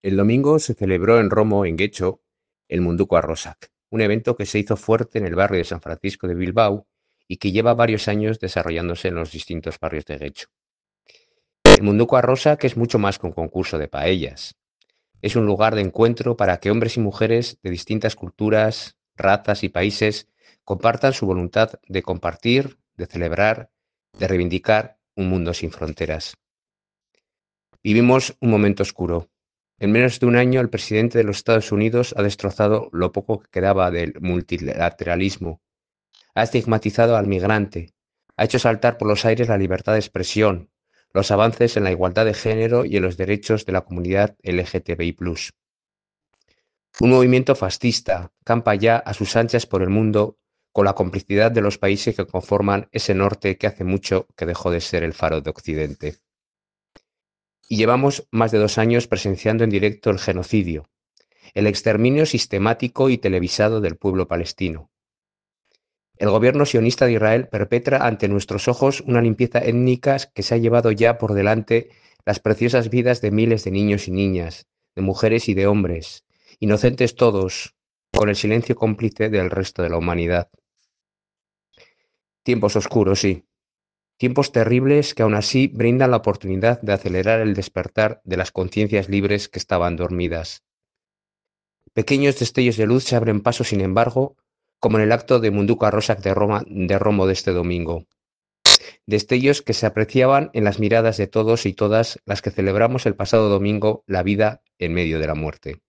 El domingo se celebró en Romo, en Guecho, el Munduko Arrosak, un evento que se hizo fuerte en el barrio de San Francisco de Bilbao y que lleva varios años desarrollándose en los distintos barrios de Guecho. El Munduko Arrosak es mucho más que un concurso de paellas. Es un lugar de encuentro para que hombres y mujeres de distintas culturas, razas y países compartan su voluntad de compartir, de celebrar, de reivindicar un mundo sin fronteras. Vivimos un momento oscuro. En menos de un año, el presidente de los Estados Unidos ha destrozado lo poco que quedaba del multilateralismo. Ha estigmatizado al migrante. Ha hecho saltar por los aires la libertad de expresión, los avances en la igualdad de género y en los derechos de la comunidad LGTBI+. Un movimiento fascista campa ya a sus anchas por el mundo con la complicidad de los países que conforman ese norte que hace mucho que dejó de ser el faro de Occidente. Y llevamos más de dos años presenciando en directo el genocidio, el exterminio sistemático y televisado del pueblo palestino. El gobierno sionista de Israel perpetra ante nuestros ojos una limpieza étnica que se ha llevado ya por delante las preciosas vidas de miles de niños y niñas, de mujeres y de hombres, inocentes todos, con el silencio cómplice del resto de la humanidad. Tiempos oscuros, sí. Tiempos terribles que aún así brindan la oportunidad de acelerar el despertar de las conciencias libres que estaban dormidas. Pequeños destellos de luz se abren paso, sin embargo, como en el acto de Munduca Rosac de, Roma, de Romo de este domingo. Destellos que se apreciaban en las miradas de todos y todas las que celebramos el pasado domingo la vida en medio de la muerte.